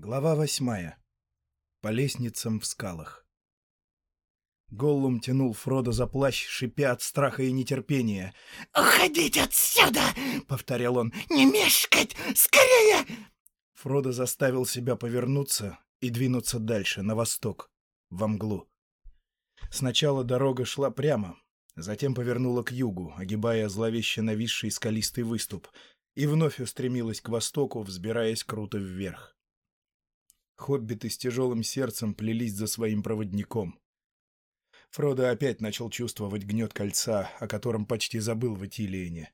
Глава восьмая. По лестницам в скалах. Голлум тянул Фродо за плащ, шипя от страха и нетерпения. «Уходить отсюда!» — повторял он. «Не мешкать! Скорее!» Фродо заставил себя повернуться и двинуться дальше, на восток, во мглу. Сначала дорога шла прямо, затем повернула к югу, огибая зловеще нависший скалистый выступ, и вновь устремилась к востоку, взбираясь круто вверх. Хоббиты с тяжелым сердцем плелись за своим проводником. Фродо опять начал чувствовать гнет кольца, о котором почти забыл в Этилиене.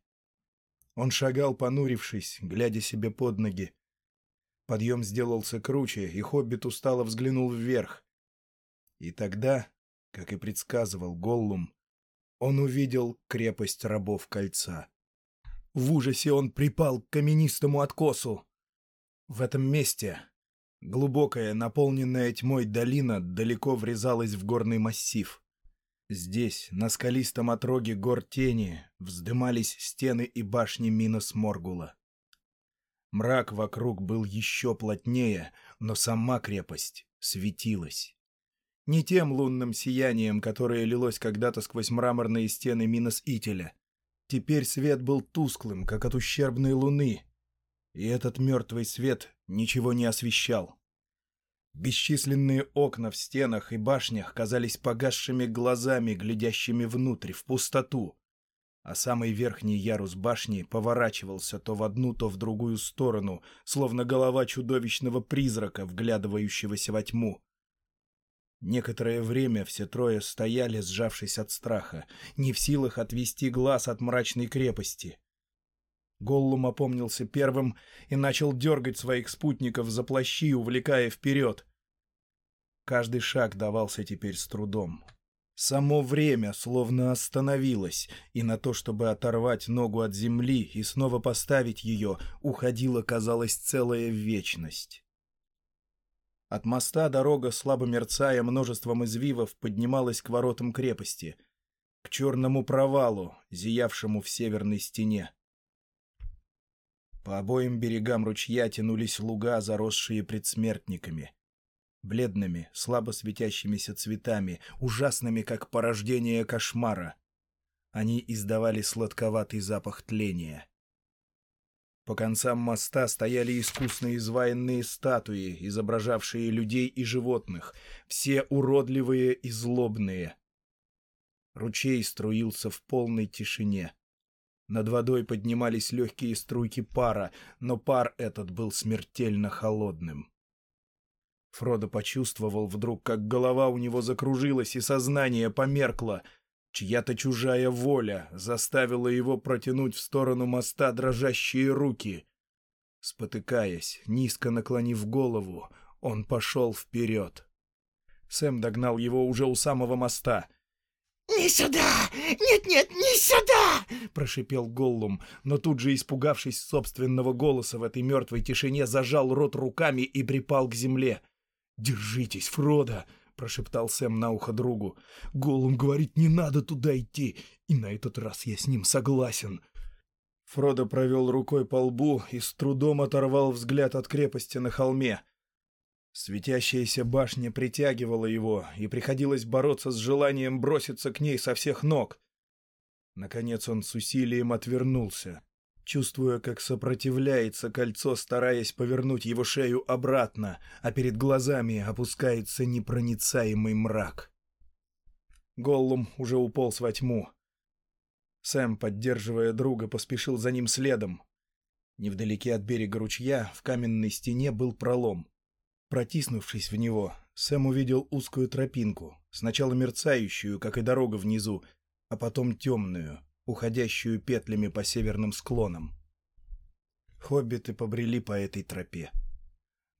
Он шагал, понурившись, глядя себе под ноги. Подъем сделался круче, и Хоббит устало взглянул вверх. И тогда, как и предсказывал Голлум, он увидел крепость рабов кольца. В ужасе он припал к каменистому откосу. В этом месте Глубокая, наполненная тьмой долина далеко врезалась в горный массив. Здесь, на скалистом отроге гор тени, вздымались стены и башни Минос Моргула. Мрак вокруг был еще плотнее, но сама крепость светилась. Не тем лунным сиянием, которое лилось когда-то сквозь мраморные стены Минос Ителя. Теперь свет был тусклым, как от ущербной луны, и этот мертвый свет ничего не освещал. Бесчисленные окна в стенах и башнях казались погасшими глазами, глядящими внутрь, в пустоту, а самый верхний ярус башни поворачивался то в одну, то в другую сторону, словно голова чудовищного призрака, вглядывающегося во тьму. Некоторое время все трое стояли, сжавшись от страха, не в силах отвести глаз от мрачной крепости — Голлум опомнился первым и начал дергать своих спутников за плащи, увлекая вперед. Каждый шаг давался теперь с трудом. Само время словно остановилось, и на то, чтобы оторвать ногу от земли и снова поставить ее, уходила, казалось, целая вечность. От моста дорога, слабо мерцая множеством извивов, поднималась к воротам крепости, к черному провалу, зиявшему в северной стене. По обоим берегам ручья тянулись луга, заросшие предсмертниками. Бледными, слабо светящимися цветами, ужасными, как порождение кошмара. Они издавали сладковатый запах тления. По концам моста стояли искусно изваянные статуи, изображавшие людей и животных, все уродливые и злобные. Ручей струился в полной тишине. Над водой поднимались легкие струйки пара, но пар этот был смертельно холодным. Фродо почувствовал вдруг, как голова у него закружилась и сознание померкло. Чья-то чужая воля заставила его протянуть в сторону моста дрожащие руки. Спотыкаясь, низко наклонив голову, он пошел вперед. Сэм догнал его уже у самого моста. «Не сюда! Нет-нет, не сюда!» — прошипел Голлум, но тут же, испугавшись собственного голоса в этой мертвой тишине, зажал рот руками и припал к земле. «Держитесь, Фродо!» — прошептал Сэм на ухо другу. «Голлум говорит, не надо туда идти, и на этот раз я с ним согласен». Фродо провел рукой по лбу и с трудом оторвал взгляд от крепости на холме. Светящаяся башня притягивала его, и приходилось бороться с желанием броситься к ней со всех ног. Наконец он с усилием отвернулся, чувствуя, как сопротивляется кольцо, стараясь повернуть его шею обратно, а перед глазами опускается непроницаемый мрак. Голлум уже уполз во тьму. Сэм, поддерживая друга, поспешил за ним следом. Невдалеке от берега ручья в каменной стене был пролом — Протиснувшись в него, Сэм увидел узкую тропинку, сначала мерцающую, как и дорога внизу, а потом темную, уходящую петлями по северным склонам. Хоббиты побрели по этой тропе.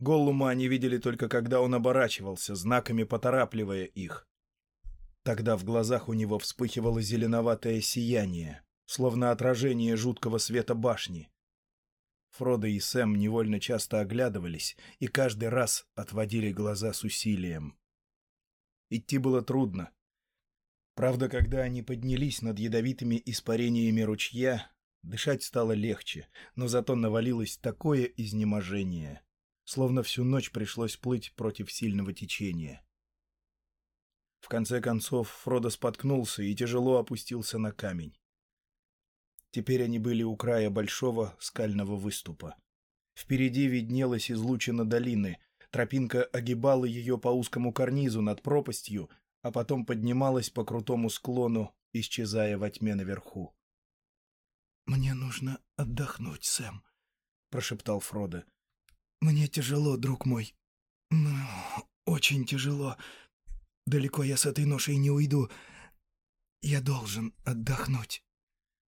Голлума они видели только когда он оборачивался, знаками поторапливая их. Тогда в глазах у него вспыхивало зеленоватое сияние, словно отражение жуткого света башни. Фродо и Сэм невольно часто оглядывались и каждый раз отводили глаза с усилием. Идти было трудно. Правда, когда они поднялись над ядовитыми испарениями ручья, дышать стало легче, но зато навалилось такое изнеможение, словно всю ночь пришлось плыть против сильного течения. В конце концов Фродо споткнулся и тяжело опустился на камень. Теперь они были у края большого скального выступа. Впереди виднелась излучина долины, тропинка огибала ее по узкому карнизу над пропастью, а потом поднималась по крутому склону, исчезая во тьме наверху. «Мне нужно отдохнуть, Сэм», — прошептал Фродо. «Мне тяжело, друг мой. Ну, очень тяжело. Далеко я с этой ношей не уйду. Я должен отдохнуть».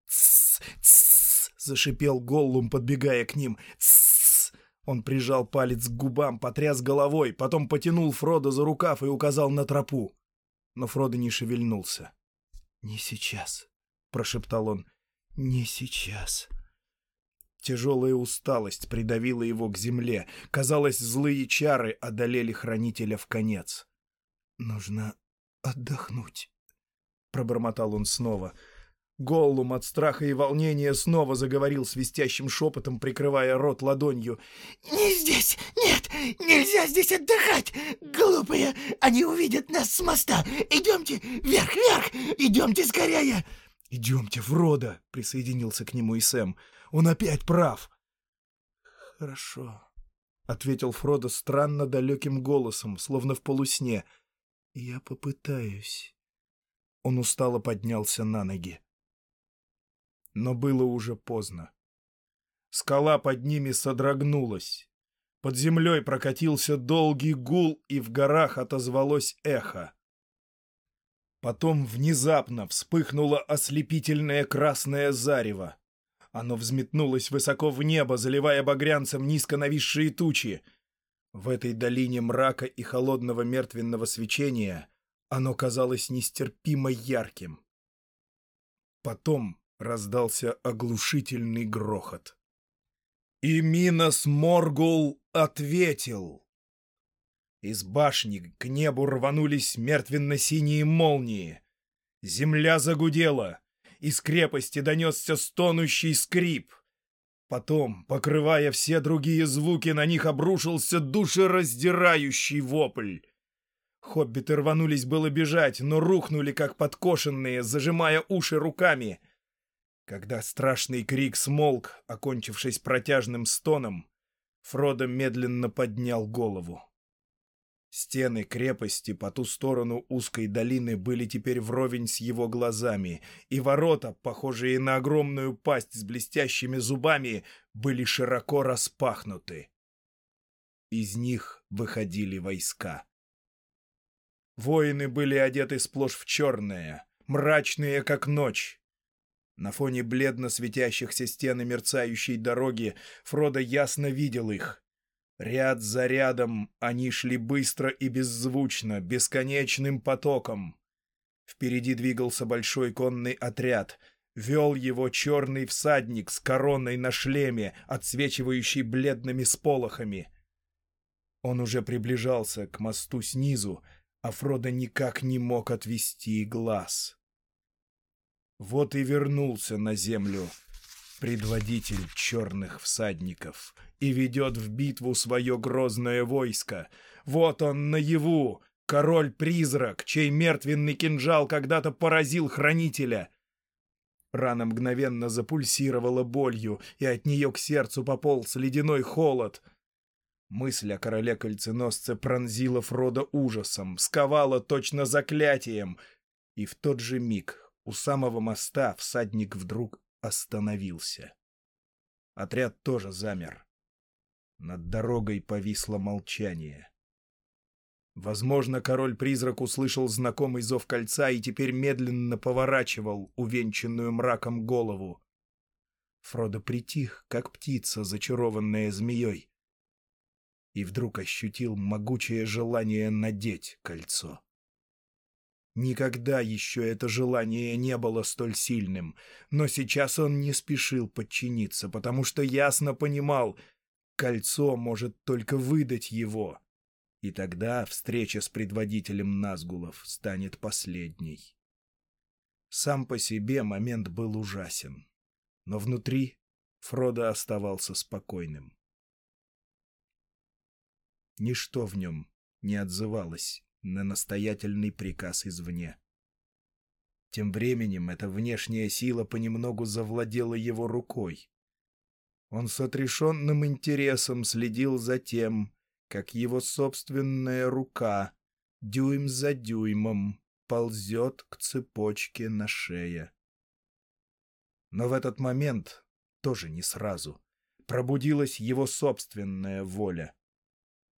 «Тссс, тссс!» — зашипел Голлум, подбегая к ним. «Тссс!» Он прижал палец к губам, потряс головой, потом потянул Фродо за рукав и указал на тропу. Но Фродо не шевельнулся. «Не сейчас», — прошептал он. «Не сейчас». Тяжелая усталость придавила его к земле. Казалось, злые чары одолели хранителя в конец. «Нужно отдохнуть», — пробормотал он снова. Голлум от страха и волнения снова заговорил свистящим шепотом, прикрывая рот ладонью. «Не здесь! Нет! Нельзя здесь отдыхать! Глупые! Они увидят нас с моста! Идемте! Вверх, вверх! Идемте скорее!» «Идемте, Фродо!» — присоединился к нему и Сэм. Он опять прав. Хорошо, ответил Фродо странно далеким голосом, словно в полусне. Я попытаюсь. Он устало поднялся на ноги. Но было уже поздно. Скала под ними содрогнулась. Под землей прокатился долгий гул, и в горах отозвалось эхо. Потом внезапно вспыхнуло ослепительное красное зарево. Оно взметнулось высоко в небо, заливая багрянцем низко нависшие тучи. В этой долине мрака и холодного мертвенного свечения оно казалось нестерпимо ярким. Потом раздался оглушительный грохот. И Минос Моргул ответил. Из башни к небу рванулись мертвенно-синие молнии. Земля загудела, из крепости донесся стонущий скрип. Потом, покрывая все другие звуки, на них обрушился душераздирающий вопль. Хоббиты рванулись было бежать, но рухнули, как подкошенные, зажимая уши руками. Когда страшный крик смолк, окончившись протяжным стоном, Фродо медленно поднял голову. Стены крепости по ту сторону узкой долины были теперь вровень с его глазами, и ворота, похожие на огромную пасть с блестящими зубами, были широко распахнуты. Из них выходили войска. Воины были одеты сплошь в черное, мрачные, как ночь. На фоне бледно светящихся стен и мерцающей дороги Фродо ясно видел их — Ряд за рядом они шли быстро и беззвучно, бесконечным потоком. Впереди двигался большой конный отряд. Вел его черный всадник с короной на шлеме, отсвечивающий бледными сполохами. Он уже приближался к мосту снизу, а Фродо никак не мог отвести глаз. Вот и вернулся на землю предводитель черных всадников, и ведет в битву свое грозное войско. Вот он наяву, король-призрак, чей мертвенный кинжал когда-то поразил хранителя. Рана мгновенно запульсировала болью, и от нее к сердцу пополз ледяной холод. Мысль о короле-кольценосце пронзила Фрода ужасом, сковала точно заклятием, и в тот же миг у самого моста всадник вдруг остановился. Отряд тоже замер. Над дорогой повисло молчание. Возможно, король-призрак услышал знакомый зов кольца и теперь медленно поворачивал увенчанную мраком голову. Фродо притих, как птица, зачарованная змеей, и вдруг ощутил могучее желание надеть кольцо. Никогда еще это желание не было столь сильным, но сейчас он не спешил подчиниться, потому что ясно понимал, кольцо может только выдать его. И тогда встреча с предводителем Назгулов станет последней. Сам по себе момент был ужасен, но внутри Фродо оставался спокойным. Ничто в нем не отзывалось на настоятельный приказ извне. Тем временем эта внешняя сила понемногу завладела его рукой. Он с отрешенным интересом следил за тем, как его собственная рука дюйм за дюймом ползет к цепочке на шее. Но в этот момент, тоже не сразу, пробудилась его собственная воля.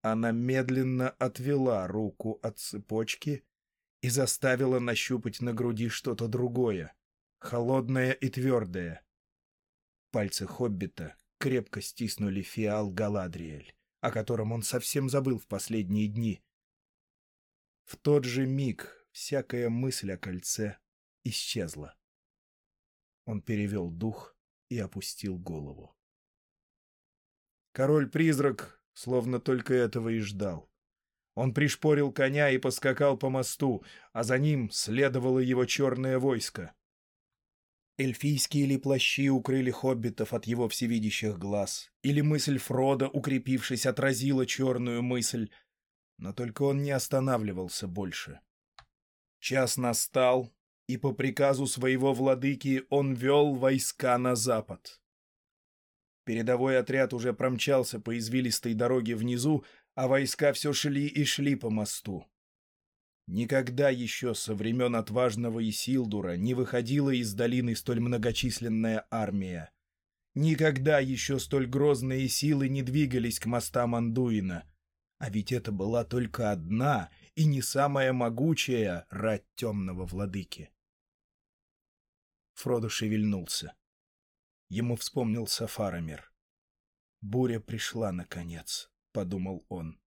Она медленно отвела руку от цепочки и заставила нащупать на груди что-то другое, холодное и твердое. Пальцы хоббита крепко стиснули фиал Галадриэль, о котором он совсем забыл в последние дни. В тот же миг всякая мысль о кольце исчезла. Он перевел дух и опустил голову. Король-призрак словно только этого и ждал. Он пришпорил коня и поскакал по мосту, а за ним следовало его черное войско. Эльфийские ли плащи укрыли хоббитов от его всевидящих глаз, или мысль Фрода, укрепившись, отразила черную мысль, но только он не останавливался больше. Час настал, и по приказу своего владыки он вел войска на запад. Передовой отряд уже промчался по извилистой дороге внизу, а войска все шли и шли по мосту. Никогда еще со времен отважного Исилдура не выходила из долины столь многочисленная армия. Никогда еще столь грозные силы не двигались к мостам Андуина. А ведь это была только одна и не самая могучая рать темного владыки. Фродо шевельнулся. Ему вспомнился Фарамир. Буря пришла, наконец. — подумал он.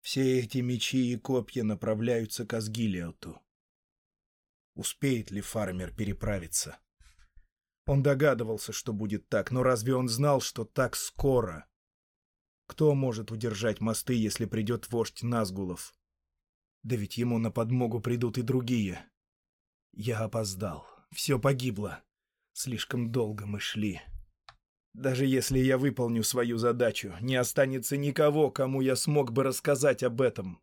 «Все эти мечи и копья направляются к Асгилиоту. Успеет ли фармер переправиться?» Он догадывался, что будет так, но разве он знал, что так скоро? Кто может удержать мосты, если придет вождь Назгулов? Да ведь ему на подмогу придут и другие. Я опоздал. Все погибло. Слишком долго мы шли. Даже если я выполню свою задачу, не останется никого, кому я смог бы рассказать об этом.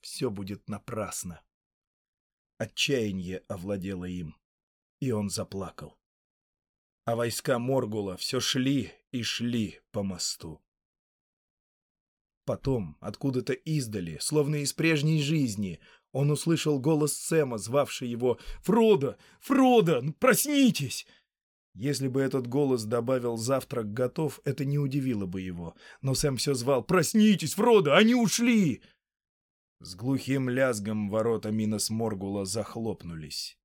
Все будет напрасно. Отчаяние овладело им, и он заплакал. А войска Моргула все шли и шли по мосту. Потом, откуда-то издали, словно из прежней жизни, он услышал голос Сэма, звавший его «Фродо! Фродо! Проснитесь!» Если бы этот голос добавил «завтрак готов», это не удивило бы его. Но Сэм все звал «Проснитесь, Фродо, они ушли!» С глухим лязгом ворота Минос Моргула захлопнулись.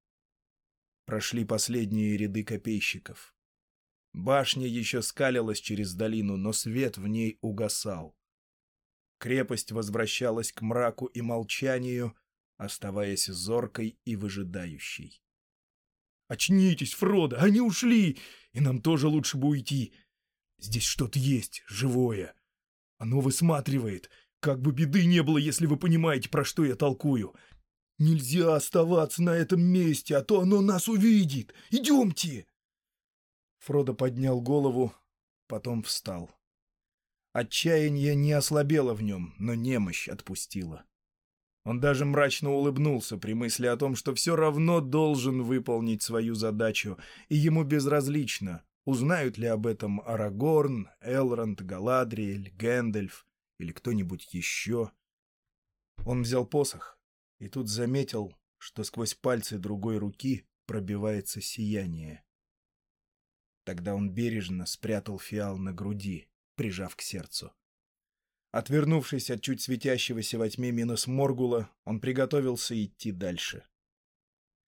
Прошли последние ряды копейщиков. Башня еще скалилась через долину, но свет в ней угасал. Крепость возвращалась к мраку и молчанию, оставаясь зоркой и выжидающей. Очнитесь, Фродо, они ушли, и нам тоже лучше бы уйти. Здесь что-то есть, живое. Оно высматривает. Как бы беды не было, если вы понимаете, про что я толкую. Нельзя оставаться на этом месте, а то оно нас увидит. Идемте!» Фродо поднял голову, потом встал. Отчаяние не ослабело в нем, но немощь отпустила. Он даже мрачно улыбнулся при мысли о том, что все равно должен выполнить свою задачу, и ему безразлично, узнают ли об этом Арагорн, Элронд, Галадриэль, Гэндальф или кто-нибудь еще. Он взял посох и тут заметил, что сквозь пальцы другой руки пробивается сияние. Тогда он бережно спрятал фиал на груди, прижав к сердцу. Отвернувшись от чуть светящегося во тьме минус Моргула, он приготовился идти дальше.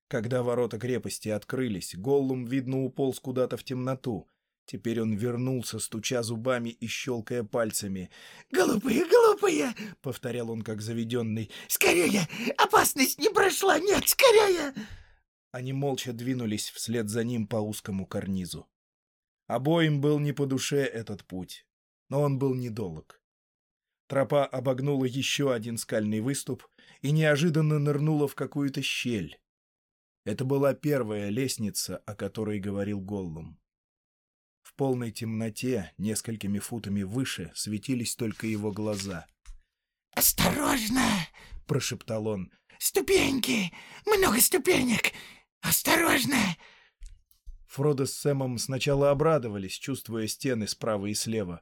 Когда ворота крепости открылись, Голлум, видно, уполз куда-то в темноту. Теперь он вернулся, стуча зубами и щелкая пальцами. «Глупые, глупые!» — повторял он, как заведенный. «Скорее! Опасность не прошла! Нет, скорее!» Они молча двинулись вслед за ним по узкому карнизу. Обоим был не по душе этот путь, но он был недолг. Тропа обогнула еще один скальный выступ и неожиданно нырнула в какую-то щель. Это была первая лестница, о которой говорил Голлум. В полной темноте, несколькими футами выше, светились только его глаза. «Осторожно!» — прошептал он. «Ступеньки! Много ступенек! Осторожно!» Фродо с Сэмом сначала обрадовались, чувствуя стены справа и слева.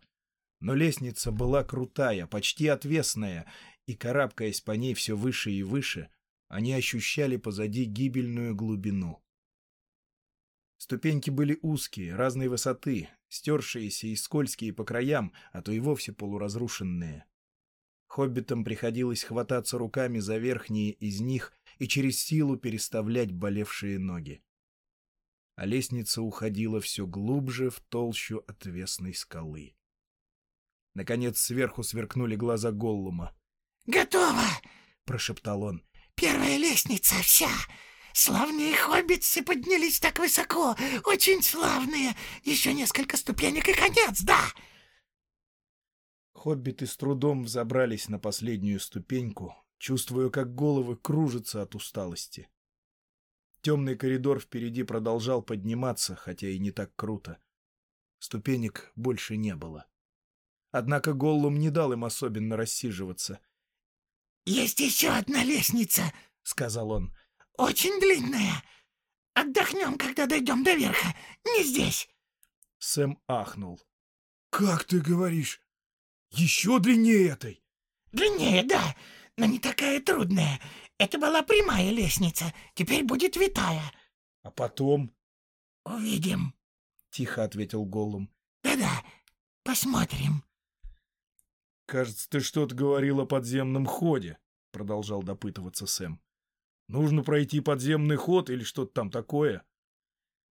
Но лестница была крутая, почти отвесная, и, карабкаясь по ней все выше и выше, они ощущали позади гибельную глубину. Ступеньки были узкие, разной высоты, стершиеся и скользкие по краям, а то и вовсе полуразрушенные. Хоббитам приходилось хвататься руками за верхние из них и через силу переставлять болевшие ноги. А лестница уходила все глубже в толщу отвесной скалы. Наконец сверху сверкнули глаза Голлума. «Готово!» — прошептал он. «Первая лестница вся! Славные хоббитцы поднялись так высоко! Очень славные! Еще несколько ступенек и конец, да!» Хоббиты с трудом взобрались на последнюю ступеньку, чувствуя, как головы кружатся от усталости. Темный коридор впереди продолжал подниматься, хотя и не так круто. Ступенек больше не было. Однако Голлум не дал им особенно рассиживаться. «Есть еще одна лестница», — сказал он. «Очень длинная. Отдохнем, когда дойдем до верха. Не здесь». Сэм ахнул. «Как ты говоришь? Еще длиннее этой?» «Длиннее, да, но не такая трудная. Это была прямая лестница, теперь будет витая». «А потом?» «Увидим», — тихо ответил Голлум. «Да-да, посмотрим». «Кажется, ты что-то говорил о подземном ходе», — продолжал допытываться Сэм. «Нужно пройти подземный ход или что-то там такое?»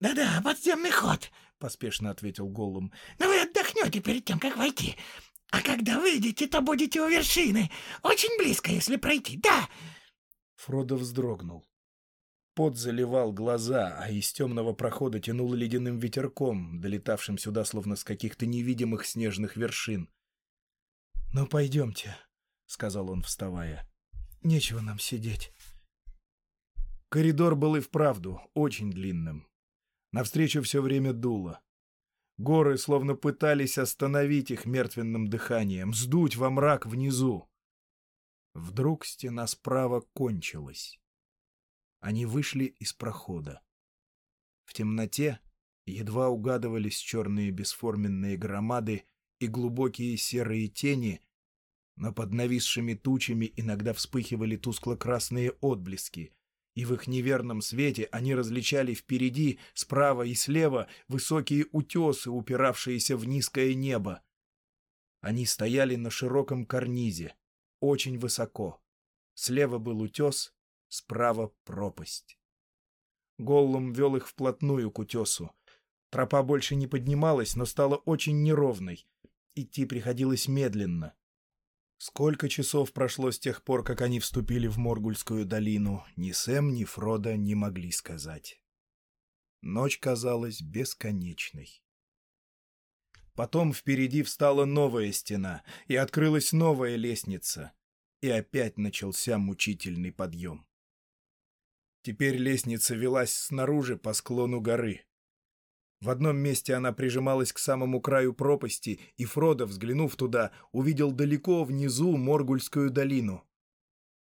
«Да-да, подземный ход», — поспешно ответил Голлум. «Но вы отдохнете перед тем, как войти. А когда выйдете, то будете у вершины. Очень близко, если пройти, да!» Фродо вздрогнул. Пот заливал глаза, а из темного прохода тянуло ледяным ветерком, долетавшим сюда словно с каких-то невидимых снежных вершин. «Ну, пойдемте», — сказал он, вставая. «Нечего нам сидеть». Коридор был и вправду очень длинным. Навстречу все время дуло. Горы словно пытались остановить их мертвенным дыханием, сдуть во мрак внизу. Вдруг стена справа кончилась. Они вышли из прохода. В темноте едва угадывались черные бесформенные громады и глубокие серые тени, но под нависшими тучами иногда вспыхивали тускло-красные отблески, и в их неверном свете они различали впереди, справа и слева высокие утесы, упиравшиеся в низкое небо. Они стояли на широком карнизе, очень высоко. Слева был утес, справа — пропасть. Голлум вел их вплотную к утесу. Тропа больше не поднималась, но стала очень неровной. Идти приходилось медленно. Сколько часов прошло с тех пор, как они вступили в Моргульскую долину, ни Сэм, ни Фродо не могли сказать. Ночь казалась бесконечной. Потом впереди встала новая стена, и открылась новая лестница, и опять начался мучительный подъем. Теперь лестница велась снаружи по склону горы. В одном месте она прижималась к самому краю пропасти, и Фродо, взглянув туда, увидел далеко внизу Моргульскую долину.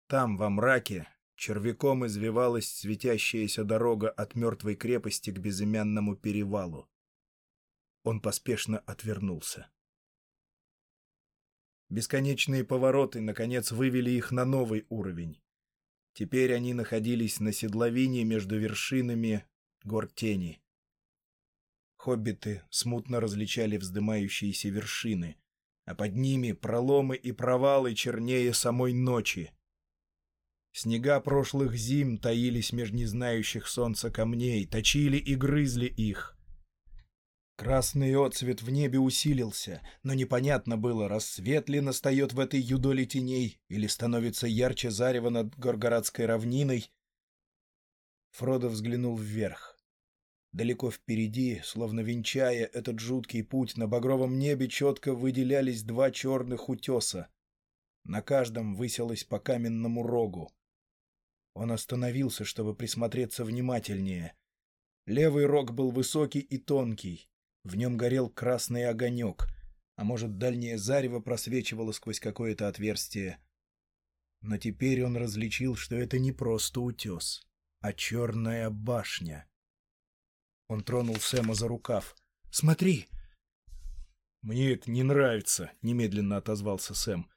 Там, во мраке, червяком извивалась светящаяся дорога от мертвой крепости к безымянному перевалу. Он поспешно отвернулся. Бесконечные повороты, наконец, вывели их на новый уровень. Теперь они находились на седловине между вершинами гор тени. Хоббиты смутно различали вздымающиеся вершины, а под ними проломы и провалы чернее самой ночи. Снега прошлых зим таились меж незнающих солнца камней, точили и грызли их. Красный отцвет в небе усилился, но непонятно было, рассвет ли настает в этой юдоле теней или становится ярче зарево над Горгорадской равниной. Фродо взглянул вверх. Далеко впереди, словно венчая этот жуткий путь, на багровом небе четко выделялись два черных утеса. На каждом высилось по каменному рогу. Он остановился, чтобы присмотреться внимательнее. Левый рог был высокий и тонкий. В нем горел красный огонек, а может, дальнее зарево просвечивало сквозь какое-то отверстие. Но теперь он различил, что это не просто утес, а черная башня. Он тронул Сэма за рукав. «Смотри!» «Мне это не нравится», — немедленно отозвался Сэм.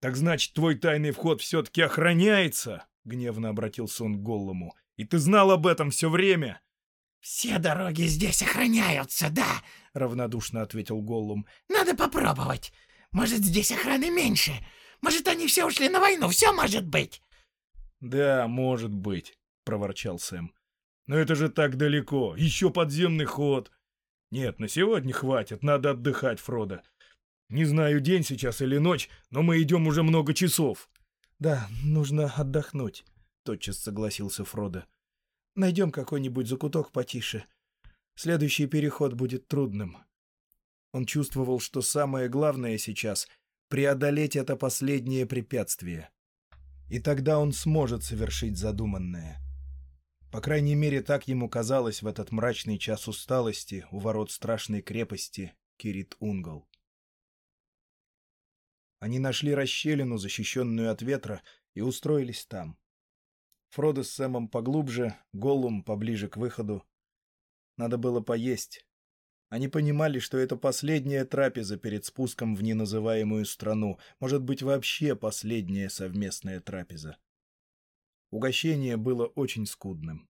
«Так значит, твой тайный вход все-таки охраняется?» — гневно обратился он к Голлому. «И ты знал об этом все время?» «Все дороги здесь охраняются, да», — равнодушно ответил Голлум. «Надо попробовать. Может, здесь охраны меньше. Может, они все ушли на войну. Все может быть». «Да, может быть», — проворчал Сэм. «Но это же так далеко. Еще подземный ход. Нет, на сегодня хватит. Надо отдыхать, Фродо. Не знаю, день сейчас или ночь, но мы идем уже много часов». «Да, нужно отдохнуть», — тотчас согласился Фродо. Найдем какой-нибудь закуток потише. Следующий переход будет трудным. Он чувствовал, что самое главное сейчас — преодолеть это последнее препятствие. И тогда он сможет совершить задуманное. По крайней мере, так ему казалось в этот мрачный час усталости у ворот страшной крепости Кирит-Унгол. Они нашли расщелину, защищенную от ветра, и устроились там. Фродо с Сэмом поглубже, Голлум поближе к выходу. Надо было поесть. Они понимали, что это последняя трапеза перед спуском в неназываемую страну, может быть, вообще последняя совместная трапеза. Угощение было очень скудным.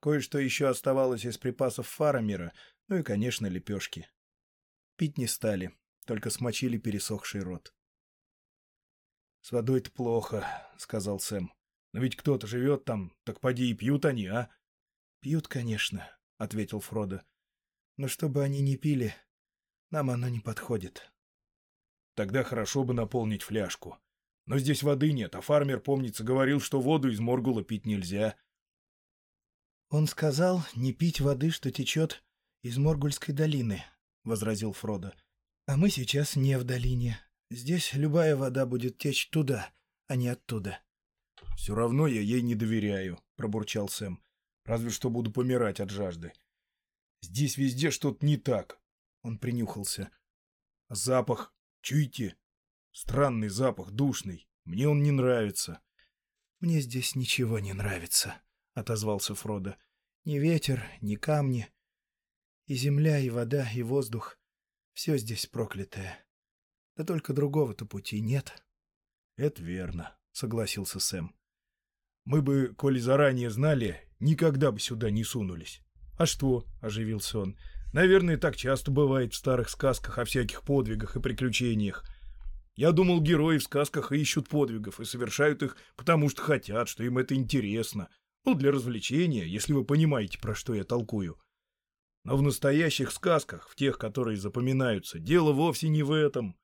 Кое-что еще оставалось из припасов Фарамира, ну и, конечно, лепешки. Пить не стали, только смочили пересохший рот. — С водой-то плохо, — сказал Сэм. Но ведь кто-то живет там, так поди и пьют они, а? — Пьют, конечно, — ответил Фродо. — Но чтобы они не пили, нам оно не подходит. — Тогда хорошо бы наполнить фляжку. Но здесь воды нет, а фармер, помнится, говорил, что воду из Моргула пить нельзя. — Он сказал не пить воды, что течет из Моргульской долины, — возразил Фродо. — А мы сейчас не в долине. Здесь любая вода будет течь туда, а не оттуда. — «Все равно я ей не доверяю», — пробурчал Сэм. «Разве что буду помирать от жажды. Здесь везде что-то не так». Он принюхался. «Запах. Чуете? Странный запах, душный. Мне он не нравится». «Мне здесь ничего не нравится», — отозвался Фродо. «Ни ветер, ни камни. И земля, и вода, и воздух. Все здесь проклятое. Да только другого-то пути нет». «Это верно», — согласился Сэм. Мы бы, коли заранее знали, никогда бы сюда не сунулись. — А что? — оживился он. — Наверное, так часто бывает в старых сказках о всяких подвигах и приключениях. Я думал, герои в сказках ищут подвигов и совершают их, потому что хотят, что им это интересно. Ну, для развлечения, если вы понимаете, про что я толкую. Но в настоящих сказках, в тех, которые запоминаются, дело вовсе не в этом.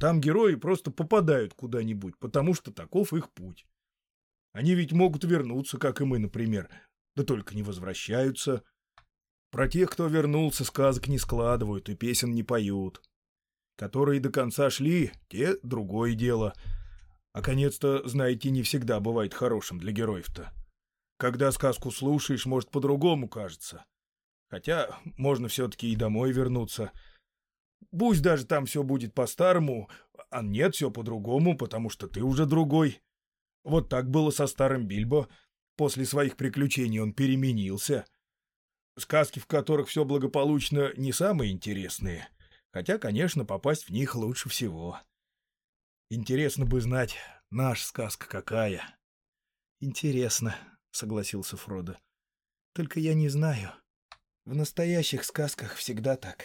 Там герои просто попадают куда-нибудь, потому что таков их путь. Они ведь могут вернуться, как и мы, например, да только не возвращаются. Про тех, кто вернулся, сказок не складывают и песен не поют. Которые до конца шли, те — другое дело. А конец-то, знаете, не всегда бывает хорошим для героев-то. Когда сказку слушаешь, может, по-другому кажется. Хотя можно все-таки и домой вернуться. Пусть даже там все будет по-старому, а нет, все по-другому, потому что ты уже другой. Вот так было со старым Бильбо. После своих приключений он переменился. Сказки, в которых все благополучно, не самые интересные. Хотя, конечно, попасть в них лучше всего. Интересно бы знать, наша сказка какая. Интересно, согласился Фродо. Только я не знаю. В настоящих сказках всегда так.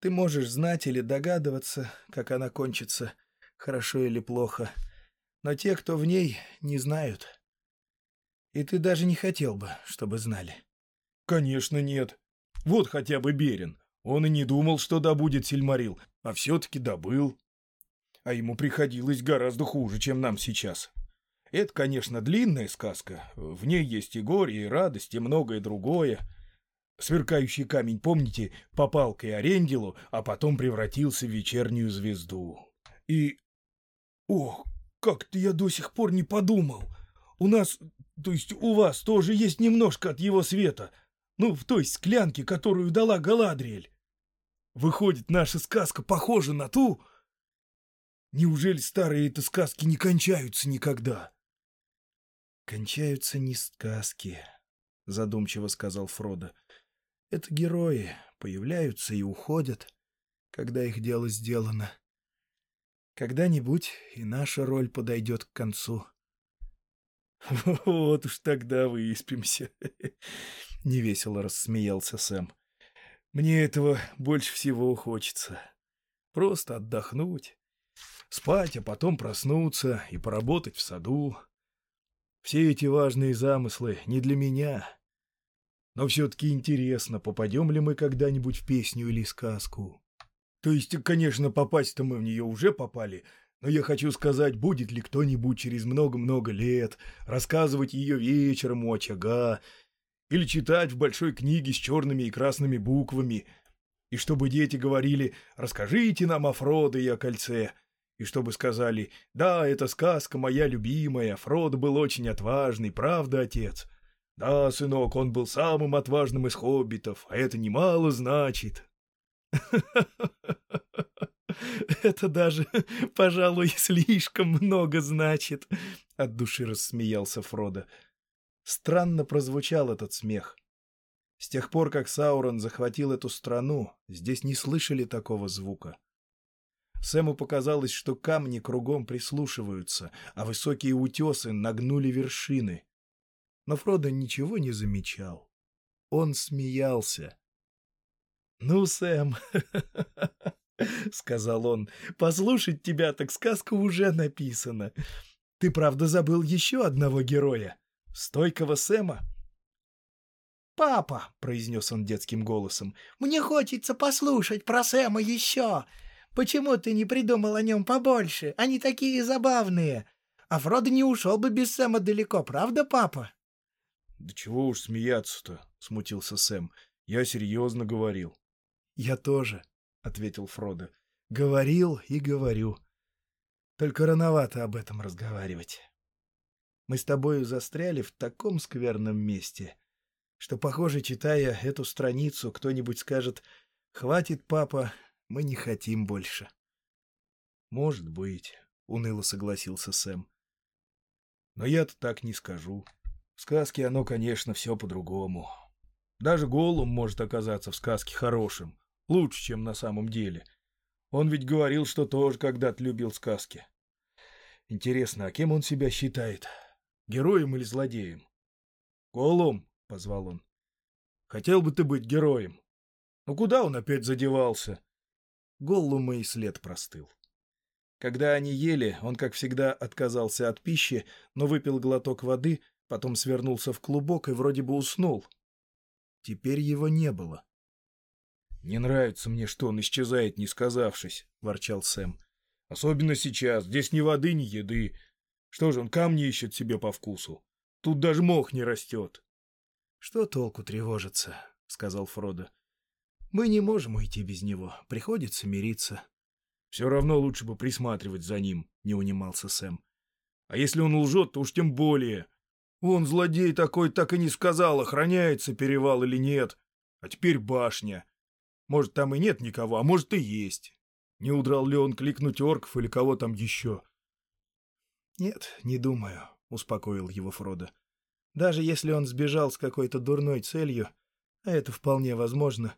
Ты можешь знать или догадываться, как она кончится, хорошо или плохо — но те, кто в ней, не знают. И ты даже не хотел бы, чтобы знали. — Конечно, нет. Вот хотя бы Берин. Он и не думал, что добудет Сильмарил, а все-таки добыл. А ему приходилось гораздо хуже, чем нам сейчас. Это, конечно, длинная сказка. В ней есть и горе, и радость, и многое другое. Сверкающий камень, помните, попал к Иорендилу, а потом превратился в вечернюю звезду. И... Ох, как-то я до сих пор не подумал. У нас, то есть у вас тоже есть немножко от его света. Ну, в той склянке, которую дала Галадриэль. Выходит, наша сказка похожа на ту, Неужели старые это сказки не кончаются никогда? Кончаются не сказки, задумчиво сказал Фродо. Это герои появляются и уходят, когда их дело сделано. Когда-нибудь и наша роль подойдет к концу. — Вот уж тогда выспимся, — невесело рассмеялся Сэм. — Мне этого больше всего хочется. Просто отдохнуть, спать, а потом проснуться и поработать в саду. Все эти важные замыслы не для меня. Но все-таки интересно, попадем ли мы когда-нибудь в песню или сказку. То есть, конечно, попасть-то мы в нее уже попали, но я хочу сказать, будет ли кто-нибудь через много-много лет рассказывать ее вечером у очага или читать в большой книге с черными и красными буквами, и чтобы дети говорили «Расскажите нам о Фродо и о кольце», и чтобы сказали «Да, это сказка моя любимая, Фродо был очень отважный, правда, отец?» «Да, сынок, он был самым отважным из хоббитов, а это немало значит». Это даже, пожалуй, слишком много значит, — от души рассмеялся Фродо. Странно прозвучал этот смех. С тех пор, как Саурон захватил эту страну, здесь не слышали такого звука. Сэму показалось, что камни кругом прислушиваются, а высокие утесы нагнули вершины. Но Фродо ничего не замечал. Он смеялся. «Ну, Сэм, — сказал он, — послушать тебя, так сказка уже написана. Ты, правда, забыл еще одного героя? Стойкого Сэма?» «Папа», — произнес он детским голосом, — «мне хочется послушать про Сэма еще. Почему ты не придумал о нем побольше? Они такие забавные. А Фродо не ушел бы без Сэма далеко, правда, папа?» «Да чего уж смеяться-то?» — смутился Сэм. «Я серьезно говорил». «Я тоже», — ответил Фродо. «Говорил и говорю. Только рановато об этом разговаривать. Мы с тобою застряли в таком скверном месте, что, похоже, читая эту страницу, кто-нибудь скажет «Хватит, папа, мы не хотим больше». «Может быть», — уныло согласился Сэм. «Но я-то так не скажу. В сказке оно, конечно, все по-другому. Даже Голум может оказаться в сказке хорошим, Лучше, чем на самом деле. Он ведь говорил, что тоже когда-то любил сказки. Интересно, а кем он себя считает? Героем или злодеем? «Голум», — позвал он. «Хотел бы ты быть героем. Ну куда он опять задевался?» Голлума и след простыл. Когда они ели, он, как всегда, отказался от пищи, но выпил глоток воды, потом свернулся в клубок и вроде бы уснул. Теперь его не было. «Не нравится мне, что он исчезает, не сказавшись», — ворчал Сэм. «Особенно сейчас. Здесь ни воды, ни еды. Что же, он камни ищет себе по вкусу. Тут даже мох не растет». «Что толку тревожиться?» — сказал Фродо. «Мы не можем уйти без него. Приходится мириться». «Все равно лучше бы присматривать за ним», — не унимался Сэм. «А если он лжет, то уж тем более. Он, злодей такой, так и не сказал, охраняется перевал или нет. А теперь башня. Может, там и нет никого, а может и есть. Не удрал ли он кликнуть орков или кого там еще? — Нет, не думаю, — успокоил его Фродо. — Даже если он сбежал с какой-то дурной целью, а это вполне возможно,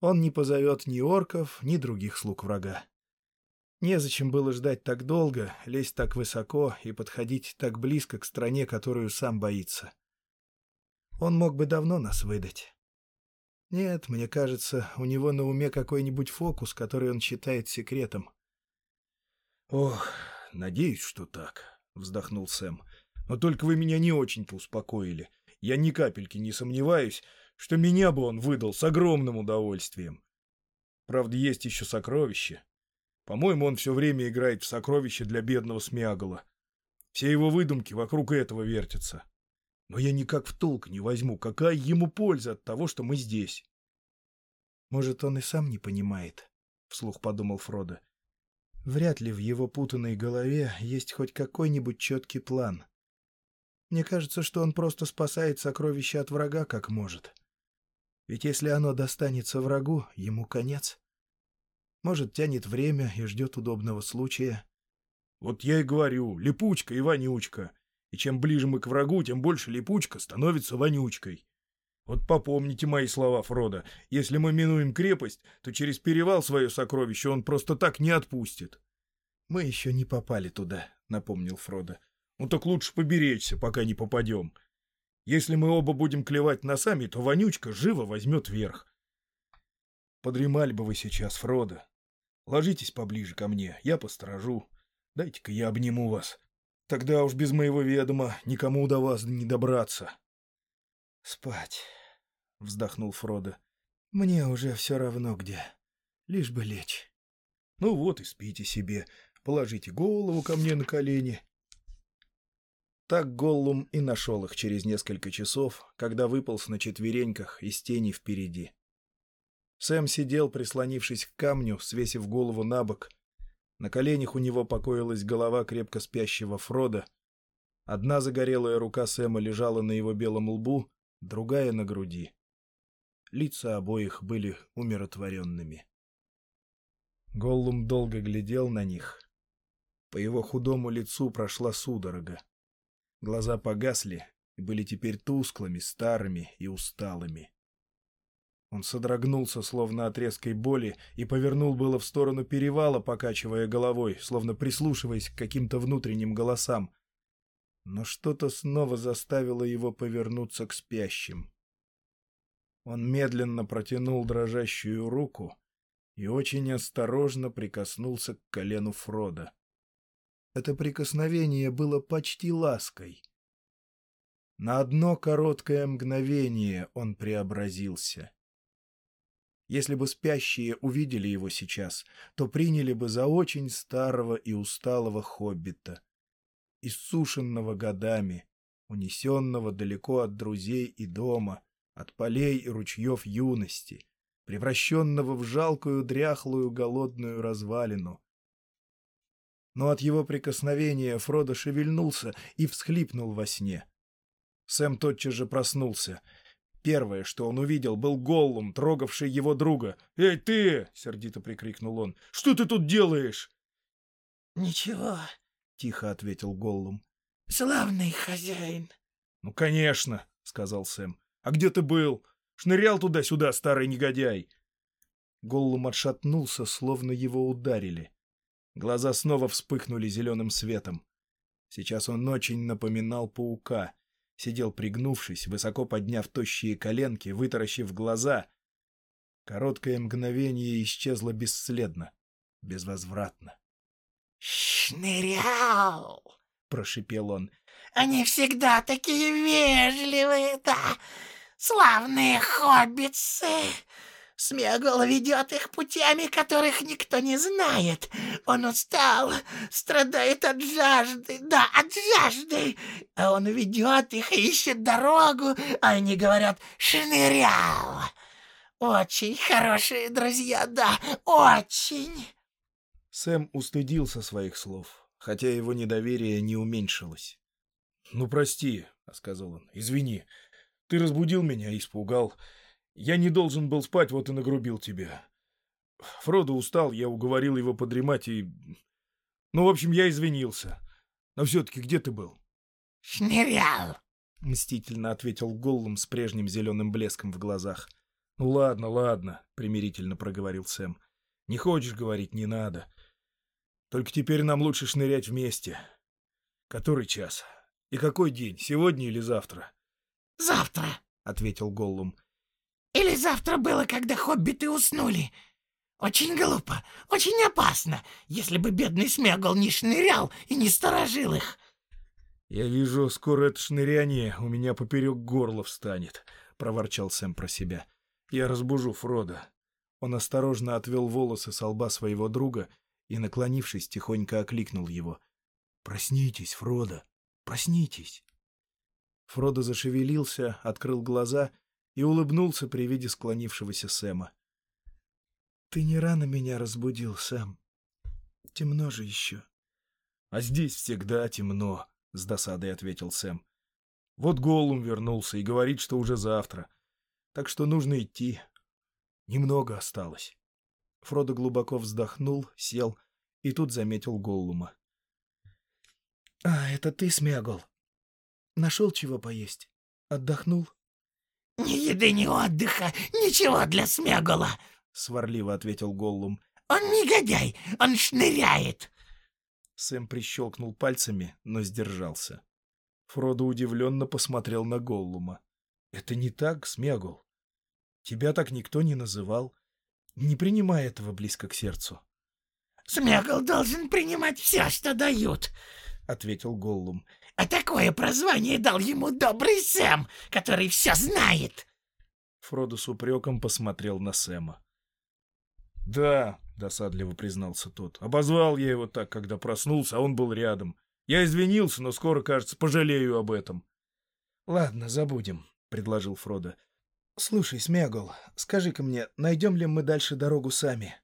он не позовет ни орков, ни других слуг врага. Незачем было ждать так долго, лезть так высоко и подходить так близко к стране, которую сам боится. Он мог бы давно нас выдать. Нет, мне кажется, у него на уме какой-нибудь фокус, который он считает секретом. «Ох, надеюсь, что так», — вздохнул Сэм. «Но только вы меня не очень-то успокоили. Я ни капельки не сомневаюсь, что меня бы он выдал с огромным удовольствием. Правда, есть еще сокровище. По-моему, он все время играет в сокровище для бедного Смиагола. Все его выдумки вокруг этого вертятся. Но я никак в толк не возьму, какая ему польза от того, что мы здесь. Может, он и сам не понимает, — вслух подумал Фродо. Вряд ли в его путанной голове есть хоть какой-нибудь четкий план. Мне кажется, что он просто спасает сокровище от врага как может. Ведь если оно достанется врагу, ему конец. Может, тянет время и ждет удобного случая. Вот я и говорю, липучка и вонючка. И чем ближе мы к врагу, тем больше липучка становится вонючкой. Вот попомните мои слова, Фродо. Если мы минуем крепость, то через перевал свое сокровище он просто так не отпустит. — Мы еще не попали туда, — напомнил Фродо. — Ну так лучше поберечься, пока не попадем. Если мы оба будем клевать носами, то вонючка живо возьмет верх. Подремали бы вы сейчас, Фродо. Ложитесь поближе ко мне, я посторожу. Дайте-ка я обниму вас. Тогда уж без моего ведома никому до вас не добраться. — Спать, — вздохнул Фродо. — Мне уже все равно где. Лишь бы лечь. — Ну вот и спите себе. Положите голову ко мне на колени. Так Голлум и нашел их через несколько часов, когда выполз на четвереньках из тени впереди. Сэм сидел, прислонившись к камню, свесив голову на бок, на коленях у него покоилась голова крепко спящего Фрода. Одна загорелая рука Сэма лежала на его белом лбу, другая — на груди. Лица обоих были умиротворенными. Голлум долго глядел на них. По его худому лицу прошла судорога. Глаза погасли и были теперь тусклыми, старыми и усталыми. Он содрогнулся, словно от резкой боли, и повернул было в сторону перевала, покачивая головой, словно прислушиваясь к каким-то внутренним голосам. Но что-то снова заставило его повернуться к спящим. Он медленно протянул дрожащую руку и очень осторожно прикоснулся к колену Фрода. Это прикосновение было почти лаской. На одно короткое мгновение он преобразился. Если бы спящие увидели его сейчас, то приняли бы за очень старого и усталого хоббита, иссушенного годами, унесенного далеко от друзей и дома, от полей и ручьев юности, превращенного в жалкую дряхлую голодную развалину. Но от его прикосновения Фродо шевельнулся и всхлипнул во сне. Сэм тотчас же проснулся — Первое, что он увидел, был Голлум, трогавший его друга. «Эй, ты!» — сердито прикрикнул он. «Что ты тут делаешь?» «Ничего», — тихо ответил Голлум. «Славный хозяин». «Ну, конечно», — сказал Сэм. «А где ты был? Шнырял туда-сюда, старый негодяй». Голлум отшатнулся, словно его ударили. Глаза снова вспыхнули зеленым светом. Сейчас он очень напоминал паука — сидел пригнувшись, высоко подняв тощие коленки, вытаращив глаза. Короткое мгновение исчезло бесследно, безвозвратно. «Шнырял!» — прошипел он. «Они всегда такие вежливые, да! Славные хоббитсы!» Смегол ведет их путями, которых никто не знает. Он устал, страдает от жажды, да, от жажды. А он ведет их и ищет дорогу, а они говорят «шнырял». Очень хорошие друзья, да, очень. Сэм устыдился своих слов, хотя его недоверие не уменьшилось. «Ну, прости», — сказал он, — «извини. Ты разбудил меня и испугал». Я не должен был спать, вот и нагрубил тебя. Фродо устал, я уговорил его подремать и... Ну, в общем, я извинился. Но все-таки где ты был? — Шнырял, — мстительно ответил Голлум с прежним зеленым блеском в глазах. — Ну ладно, ладно, — примирительно проговорил Сэм. — Не хочешь говорить, не надо. Только теперь нам лучше шнырять вместе. Который час? И какой день, сегодня или завтра? — Завтра, — ответил Голлум. Или завтра было, когда хоббиты уснули? Очень глупо, очень опасно, если бы бедный Смегл не шнырял и не сторожил их. — Я вижу, скоро это шныряние у меня поперек горла встанет, — проворчал Сэм про себя. — Я разбужу Фрода. Он осторожно отвел волосы со лба своего друга и, наклонившись, тихонько окликнул его. — Проснитесь, Фродо, проснитесь. Фродо зашевелился, открыл глаза — и улыбнулся при виде склонившегося Сэма. — Ты не рано меня разбудил, Сэм. Темно же еще. — А здесь всегда темно, — с досадой ответил Сэм. — Вот Голум вернулся и говорит, что уже завтра. Так что нужно идти. Немного осталось. Фродо глубоко вздохнул, сел и тут заметил Голлума. — А, это ты, Смягол. Нашел чего поесть? Отдохнул? — Ни еды, ни отдыха, ничего для Смягола, — сварливо ответил Голлум. — Он негодяй, он шныряет. Сэм прищелкнул пальцами, но сдержался. Фродо удивленно посмотрел на Голлума. — Это не так, Смягол. Тебя так никто не называл. Не принимай этого близко к сердцу. — Смягол должен принимать все, что дают, — ответил Голлум. — А такое прозвание дал ему добрый Сэм, который все знает. Фродо с упреком посмотрел на Сэма. — Да, — досадливо признался тот, — обозвал я его так, когда проснулся, а он был рядом. Я извинился, но скоро, кажется, пожалею об этом. — Ладно, забудем, — предложил Фродо. — Слушай, Смегол, скажи-ка мне, найдем ли мы дальше дорогу сами?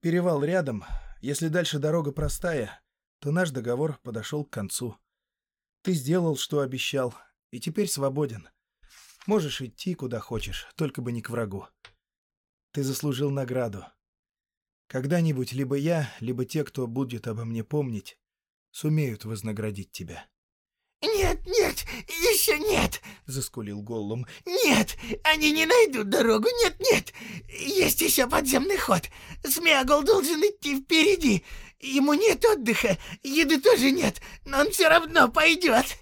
Перевал рядом. Если дальше дорога простая, то наш договор подошел к концу. Ты сделал, что обещал, и теперь свободен. Можешь идти, куда хочешь, только бы не к врагу. Ты заслужил награду. Когда-нибудь либо я, либо те, кто будет обо мне помнить, сумеют вознаградить тебя. «Нет, нет, еще нет!» — заскулил Голлум. «Нет, они не найдут дорогу, нет, нет! Есть еще подземный ход. Смягол должен идти впереди. Ему нет отдыха, еды тоже нет, но он все равно пойдет!»